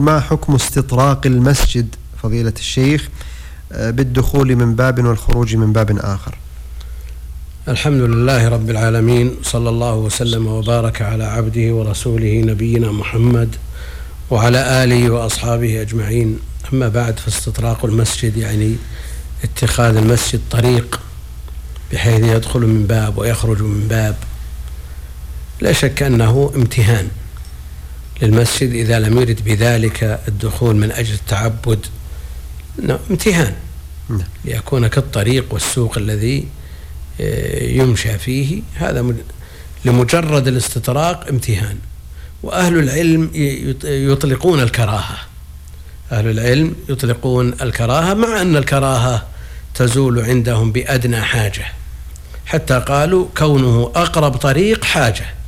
ما حكم استطراق المسجد فضيلة الشيخ آه، بالدخول من باب والخروج من باب آخر؟ الحمد لله رب العالمين صلى الله وسلم وبارك على عبده ورسوله نبينا محمد وعلى آله وأصحابه أجمعين. أما بعد فاستطراق المسجد يعني اتخاذ المسجد طريق بحيث يدخل من باب ويخرج من باب. لا شك أنه امتهان. للمسجد إذا لم يرد بذلك الدخول من أجل التعبد. امتهان. نعم. ليكون كالطريق والسوق الذي آه، يمشى فيه. هذا لمجرد الاستطراق امتهان. وأهل العلم يطلقون الكراهة. أهل العلم يطلقون الكراهة مع أن الكراهة تزول عندهم بأدنى حاجة. حتى قالوا كونه أقرب طريق حاجة.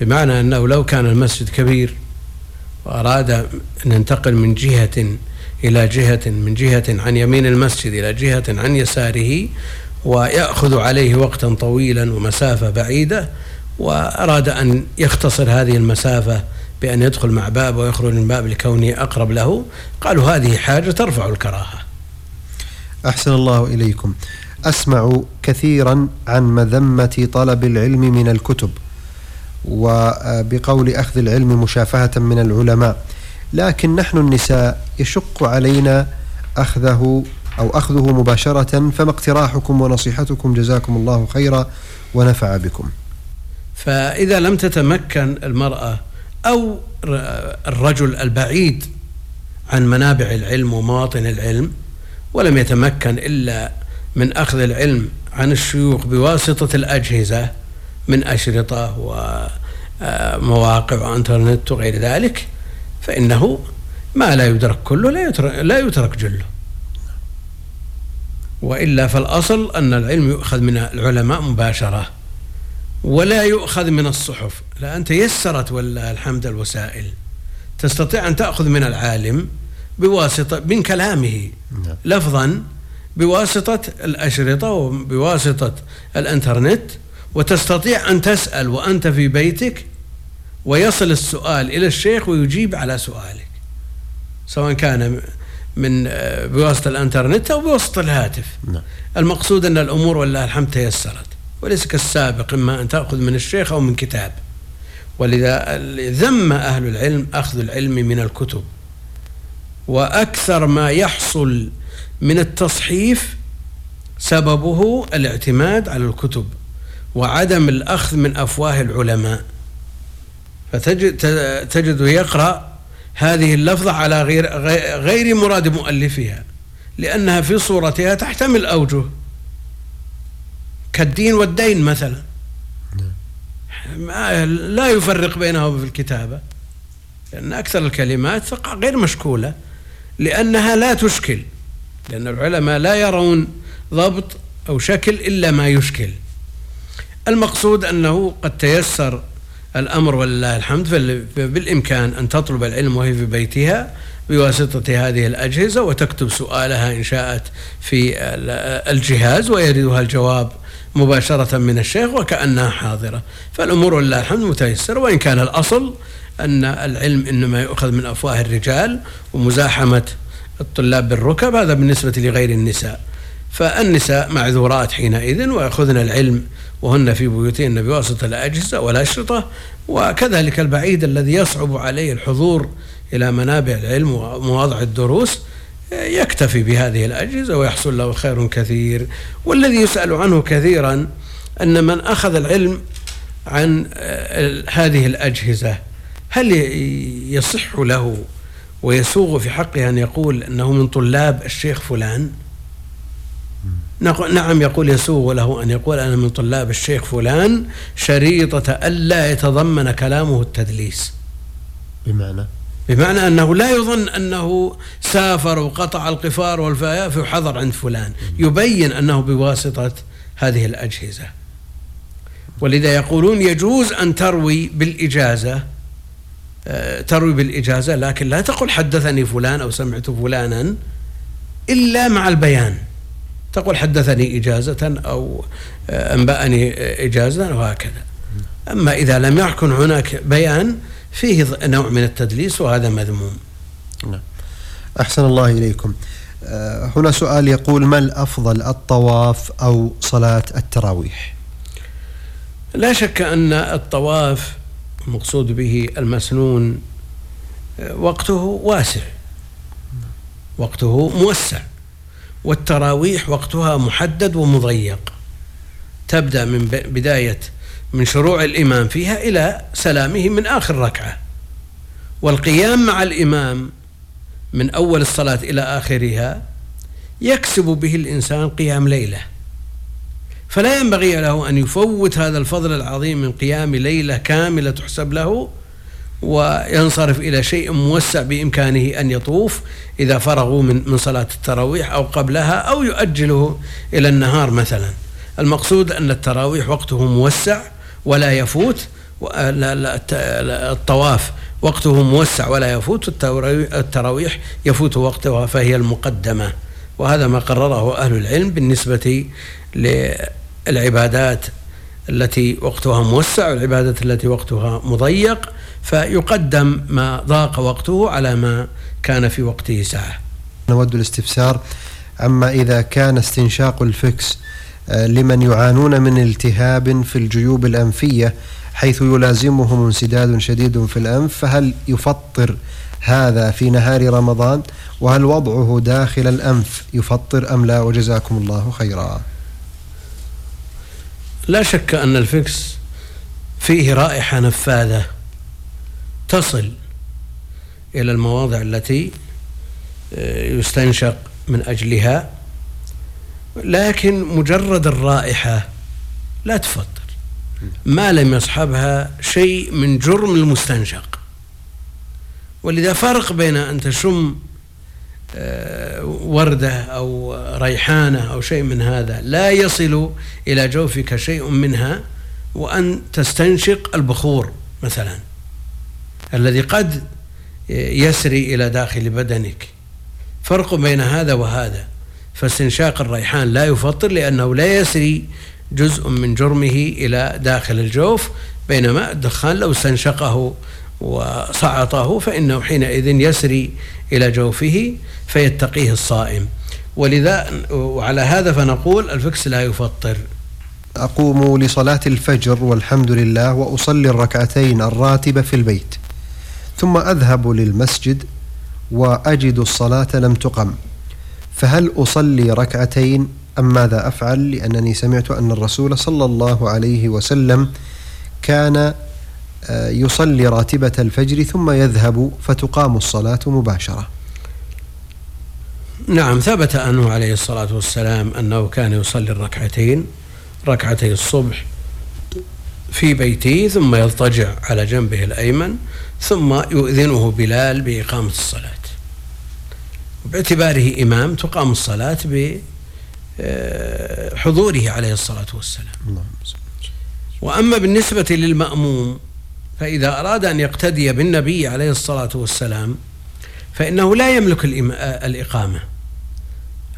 بمعنى أنه لو كان المسجد كبير وأراد أن ينتقل من جهة إلى جهة من جهة عن يمين المسجد إلى جهة عن يساره ويأخذ عليه وقتا طويلا ومسافة بعيدة وأراد أن يختصر هذه المسافة بأن يدخل مع باب ويخرج من باب لكونه أقرب له قالوا هذه حاجة ترفع الكراهة. أحسن الله إليكم. أسمع كثيرا عن مذمة طلب العلم من الكتب. وبقول أخذ العلم مشافهة من العلماء. لكن نحن النساء يشق علينا أخذه أو أخذه مباشرة فما اقتراحكم ونصيحتكم؟ جزاكم الله خيرا ونفع بكم. فإذا لم تتمكن المرأة أو الرجل البعيد عن منابع العلم ومواطن العلم ولم يتمكن إلا من أخذ العلم عن الشيوخ بواسطة الأجهزة من أشرطة ومواقع وإنترنت وغير ذلك فإنه ما لا يدرك كله لا يترك, لا يترك جله. وإلا فالأصل أن العلم يؤخذ من العلماء مباشرة ولا يؤخذ من الصحف. لا أنت يسرت ولا الحمد الوسائل. تستطيع أن تأخذ من العالم بواسطة من كلامه نعم. لفظا بواسطة الأشرطة وبواسطة الإنترنت وتستطيع أن تسأل وأنت في بيتك ويصل السؤال إلى الشيخ ويجيب على سؤالك سواء كان من آه، بواسطة الإنترنت أو بواسطة الهاتف. نعم. المقصود أن الأمور والله الحمد تيسرت وليس كالسابق إما أن تأخذ من الشيخ أو من كتاب. ولذا ذم أهل العلم أخذ العلم من الكتب. وأكثر ما يحصل من التصحيف سببه الاعتماد على الكتب. وعدم الأخذ من أفواه العلماء. فتجد تجد يقرأ هذه اللفظة على غير غير مراد مؤلفها لأنها في صورتها تحتمل أوجه. كالدين والدين مثلا. لا يفرق بينهما في الكتابة لأن أكثر الكلمات غير مشكولة لأنها لا تشكل لأن العلماء لا يرون ضبط أو شكل إلا ما يشكل. المقصود أنه قد تيسر الأمر ولله الحمد بالإمكان أن تطلب العلم وهي في بيتها بواسطة هذه الأجهزة وتكتب سؤالها إن شاءت في الجهاز ويردها الجواب مباشرة من الشيخ وكأنها حاضرة. فالأمور ولله الحمد متيسرة وإن كان الأصل أن العلم إنما يؤخذ من أفواه الرجال ومزاحمة الطلاب بالركب هذا بالنسبة لغير النساء. فالنساء معذورات حينئذ ويأخذن العلم وهن في بيوتهن بواسطة الأجهزة والأشرطة وكذلك البعيد الذي يصعب عليه الحضور إلى منابع العلم ومواضع الدروس يكتفي بهذه الأجهزة ويحصل له خير كثير والذي يسأل عنه كثيرا أن من أخذ العلم عن هذه الأجهزة هل يصح له ويسوغ في حقه أن يقول أنه من طلاب الشيخ فلان؟ نعم يقول يسوغ له أن يقول أنا من طلاب الشيخ فلان شريطة ألا يتضمن كلامه التدليس. بمعنى؟ بمعنى أنه لا يظن أنه سافر وقطع القفار والفياف وحضر عند فلان. يبين أنه بواسطة هذه الأجهزة. ولذا يقولون يجوز أن تروي بالإجازة آه، تروي بالإجازة لكن لا تقل حدثني فلان أو سمعت فلانا إلا مع البيان. تقول حدثني إجازة أو آه، أنبأني إجازة وهكذا. أما إذا لم يكن هناك بيان فيه نوع من التدليس وهذا مذموم. نعم. أحسن الله إليكم. آه، هنا سؤال يقول ما الأفضل الطواف أو صلاة التراويح؟ لا شك أن الطواف المقصود به المسنون آه، وقته واسع. وقته موسع. والتراويح وقتها محدد ومضيق. تبدأ من بداية من شروع الإمام فيها إلى سلامه من آخر ركعة. والقيام مع الإمام من أول الصلاة إلى آخرها يكسب به الإنسان قيام ليلة. فلا ينبغي له أن يفوت هذا الفضل العظيم من قيام ليلة كاملة تحسب له وينصرف إلى شيء موسع بإمكانه أن يطوف إذا فرغوا من من صلاة التراويح أو قبلها أو يؤجله إلى النهار مثلا. المقصود أن التراويح وقته موسع ولا يفوت الطواف وقته موسع ولا يفوت التراويح يفوت وقتها فهي المقدمة. وهذا ما قرره أهل العلم بالنسبة للعبادات التي وقتها موسع والعبادات التي وقتها مضيق فيقدم ما ضاق وقته على ما كان في وقته ساعة. نود الاستفسار عما إذا كان استنشاق Vicks آه، لمن يعانون من التهاب في الجيوب الأنفية حيث يلازمهم انسداد شديد في الأنف فهل يفطر هذا في نهار رمضان؟ وهل وضعه داخل الأنف يفطر أم لا؟ وجزاكم الله خيرا. لا شك أن Vicks فيه رائحة نفاذة تصل إلى المواضع التي آه، يستنشق من أجلها لكن مجرد الرائحة لا تفطر. ما لم يصحبها شيء من جرم المستنشق. ولذا فرق بين أن تشم آه، وردة أو ريحانة أو شيء من هذا. لا يصل إلى جوفك شيء منها وأن تستنشق البخور مثلا الذي قد يسري إلى داخل بدنك. فرق بين هذا وهذا. فاستنشاق الريحان لا يفطر لأنه لا يسري جزء من جرمه إلى داخل الجوف بينما الدخان لو استنشقه وصعطه فإنه حينئذ يسري إلى جوفه فيتقيه الصائم. ولذا وعلى هذا فنقول الفكس لا يفطر. أقوم لصلاة الفجر والحمد لله وأصلي الركعتين الراتبة في البيت ثم أذهب للمسجد وأجد الصلاة لم تقم. فهل أصلي ركعتين أم ماذا أفعل؟ لأنني سمعت أن الرسول صلى الله عليه وسلم كان يصلي راتبة الفجر ثم يذهب فتقام الصلاة مباشرة. نعم ثبت أنه عليه الصلاة والسلام أنه كان يصلي الركعتين ركعتي الصبح في بيته ثم يضطجع على جنبه الأيمن ثم يؤذنه بلال بإقامة الصلاة. باعتباره إمام تقام الصلاة بحضوره عليه الصلاة والسلام. وأما بالنسبة للمأموم فإذا أراد أن يقتدي بالنبي عليه الصلاة والسلام فإنه لا يملك الإقامة.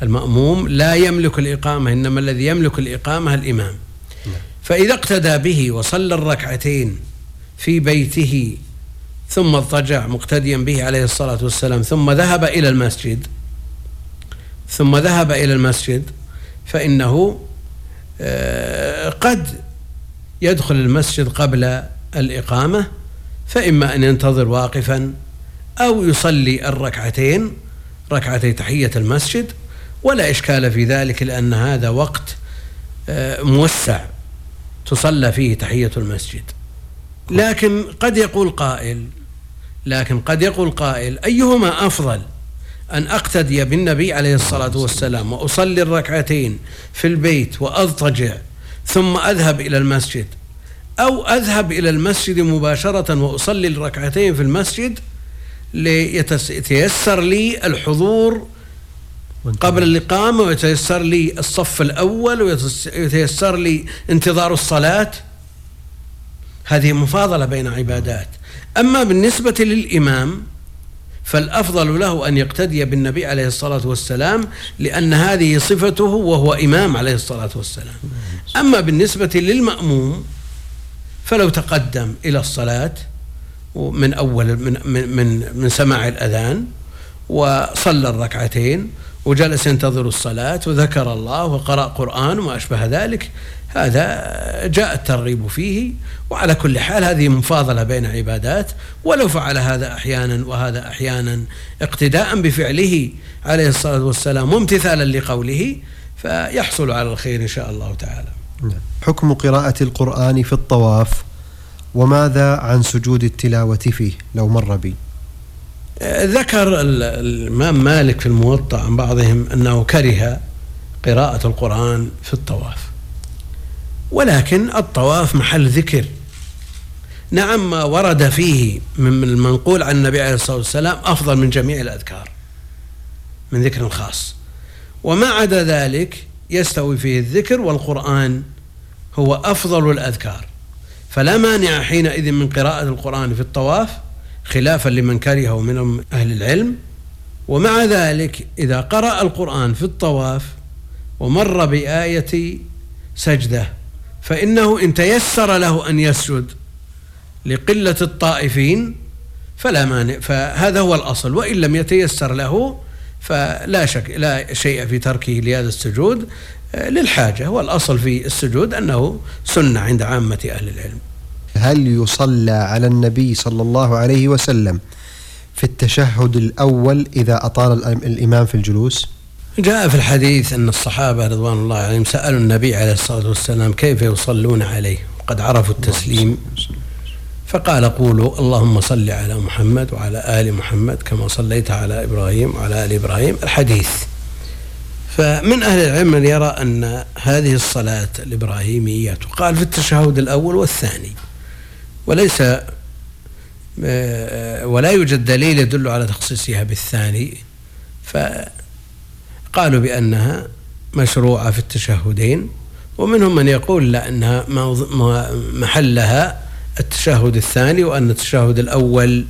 المأموم لا يملك الإقامة إنما الذي يملك الإقامة الإمام. فإذا اقتدى به وصلى الركعتين في بيته ثم اضطجع مقتديا به عليه الصلاة والسلام ثم ذهب إلى المسجد ثم ذهب إلى المسجد فإنه آه، قد يدخل المسجد قبل الإقامة فإما أن ينتظر واقفا أو يصلي الركعتين ركعتي تحية المسجد ولا إشكال في ذلك لأن هذا وقت آه، موسع تصلى فيه تحية المسجد. لكن قد يقول قائل لكن قد يقول قائل أيهما أفضل أن أقتدي بالنبي عليه الصلاة والسلام وأصلي الركعتين في البيت وأضطجع ثم أذهب إلى المسجد أو أذهب إلى المسجد مباشرة وأصلي الركعتين في المسجد ليتيسر لي الحضور قبل الإقامة ويتيسر لي الصف الأول ويتيسر لي انتظار الصلاة. هذه مفاضلة بين عبادات. أما بالنسبة للإمام فالأفضل له أن يقتدي بالنبي عليه الصلاة والسلام لأن هذه صفته وهو إمام عليه الصلاة والسلام. أما بالنسبة للمأموم فلو تقدم إلى الصلاة من أول من من من, من سماع الأذان وصلى الركعتين وجلس ينتظر الصلاة وذكر الله وقرأ قرآن وما أشبه ذلك هذا جاء الترغيب فيه وعلى كل حال هذه مفاضلة بين عبادات ولو فعل هذا أحيانا وهذا أحيانا اقتداء بفعله عليه الصلاة والسلام وامتثالا لقوله فيحصل على الخير إن شاء الله تعالى. حكم قراءة القرآن في الطواف وماذا عن سجود التلاوة فيه؟ لو مر بي. ذكر الإمام مالك في الموطأ عن بعضهم أنه كره قراءة القرآن في الطواف. ولكن الطواف محل ذكر. نعم ما ورد فيه من المنقول عن النبي عليه الصلاة والسلام أفضل من جميع الأذكار من ذكر خاص. وما عدا ذلك يستوي فيه الذكر والقرآن هو أفضل الأذكار. فلا مانع حينئذ من قراءة القرآن في الطواف خلافا لمن كرهه من أهل العلم. ومع ذلك إذا قرأ القرآن في الطواف ومر بآية سجدة فإنه إن تيسر له أن يسجد لقلة الطائفين فلا مانع فهذا هو الأصل. وإن لم يتيسر له فلا شك لا شيء في تركه لهذا السجود آه، للحاجة. والأصل في السجود أنه سنة عند عامة أهل العلم. هل يصلى على النبي صلى الله عليه وسلم في التشهد الأول إذا أطال الإمام في الجلوس؟ جاء في الحديث أن الصحابة رضوان الله عليهم سألوا النبي عليه الصلاة والسلام كيف يصلون عليه؟ قد عرفوا التسليم. فقال قولوا اللهم صل على محمد وعلى آل محمد كما صليت على إبراهيم وعلى آل إبراهيم الحديث. فمن أهل العلم من يرى أن هذه الصلاة الإبراهيمية تقال في التشهد الأول والثاني وليس آه، ولا يوجد دليل يدل على تخصيصها بالثاني. فقالوا بأنها مشروعة في التشهدين ومنهم من يقول لا أنها محلها التشهد الثاني وأن التشهد الأول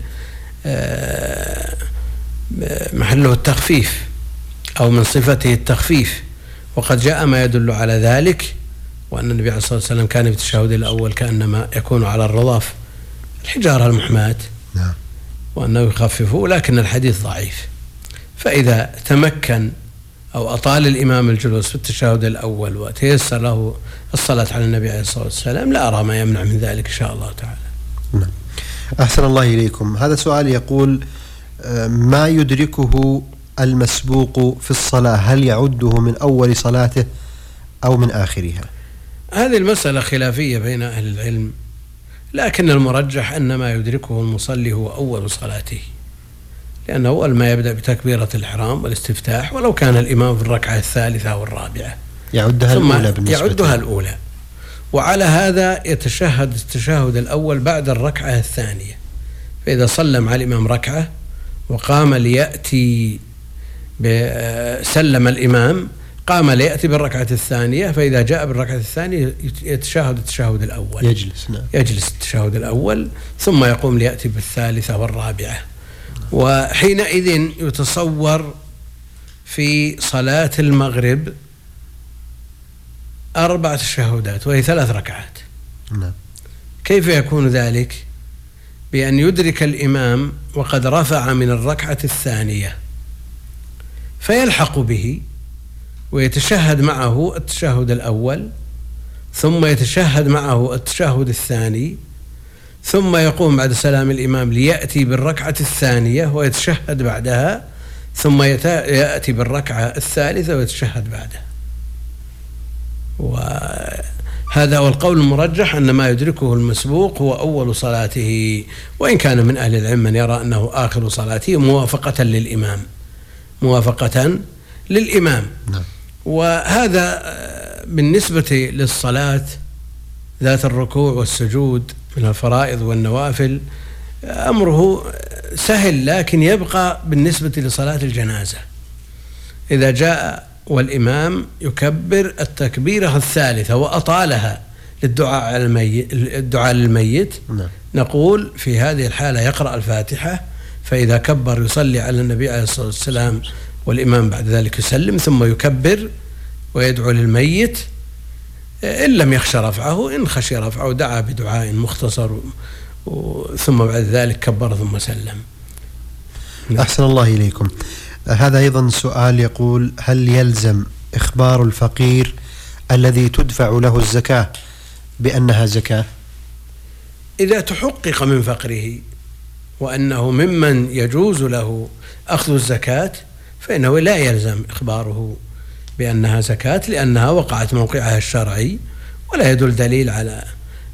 آه، محله التخفيف أو من صفته التخفيف. وقد جاء ما يدل على ذلك وأن النبي عليه الصلاة والسلام كان في التشهد الأول كأنما يكون على الرضاف. الحجارة المحماة. نعم. وأنه يخففه لكن الحديث ضعيف. فإذا تمكن أو أطال الإمام الجلوس في التشهد الأول وتيسر له الصلاة على النبي عليه الصلاة والسلام لا أرى ما يمنع من ذلك إن شاء الله تعالى. نعم. أحسن الله إليكم. هذا سؤال يقول آه، ما يدركه المسبوق في الصلاة؟ هل يعده من أول صلاته أو من آخرها؟ هذه المسألة خلافية بين أهل العلم لكن المرجح أن ما يدركه المصلي هو أول صلاته. لأنه أول ما يبدأ بتكبيرة الإحرام والاستفتاح ولو كان الإمام في الركعة الثالثة أو الرابعة. يعدها ثم الأولى بالنسبة يعدها الأولى. وعلى هذا يتشهد التشهد الأول بعد الركعة الثانية. فإذا صلى مع الإمام ركعة وقام ليأتي سلم الإمام قام ليأتي بالركعة الثانية فإذا جاء بالركعة الثانية يتشاهد التشهد الأول. يجلس نعم. يجلس التشهد الأول ثم يقوم ليأتي بالثالثة والرابعة. وحينئذ يتصور في صلاة المغرب أربع تشهدات وهي ثلاث ركعات نعم كيف يكون ذلك؟ بأن يدرك الإمام وقد رفع من الركعة الثانية فيلحق به ويتشهد معه التشهد الأول ثم يتشهد معه التشهد الثاني ثم يقوم بعد سلام الإمام ليأتي بالركعة الثانية ويتشهد بعدها ثم يأتي بالركعة الثالثة ويتشهد بعدها وهذا هو القول المرجح أن ما يدركه المسبوق هو أول صلاته وإن كان من أهل العلم من يرى أنه آخر صلاته موافقة للإمام موافقة للإمام نعم. وهذا بالنسبة للصلاة ذات الركوع والسجود من الفرائض والنوافل أمره سهل لكن يبقى بالنسبة لصلاة الجنازة. إذا جاء والإمام يكبر التكبيرة الثالثة وأطالها للدعاء على الميت الدعاء للميت. نعم. نقول في هذه الحالة يقرأ الفاتحة فإذا كبر يصلي على النبي عليه الصلاة والسلام والإمام بعد ذلك يسلم ثم يكبر ويدعو للميت. إن لم يخشى رفعه إن خشي رفعه دعا بدعاء مختصر ثم بعد ذلك كبر ثم سلم. نعم. أحسن الله إليكم. هذا أيضا سؤال يقول هل يلزم إخبار الفقير الذي تدفع له الزكاة بأنها زكاة؟ إذا تحقق من فقره وأنه ممن يجوز له أخذ الزكاة فإنه لا يلزم إخباره. بأنها زكاة لأنها وقعت موقعها الشرعي ولا يدل دليل على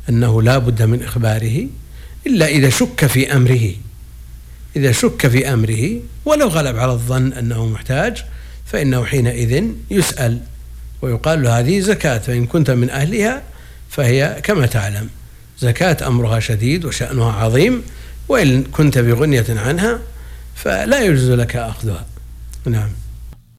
أنه لا بد من إخباره إلا إذا شك في أمره. إذا شك في أمره ولو غلب على الظن أنه محتاج فإنه حينئذ يسأل ويقال له هذه زكاة فإن كنت من أهلها فهي كما تعلم. زكاة أمرها شديد وشأنها عظيم وإن كنت بغنية عنها فلا يجوز لك أخذها. نعم.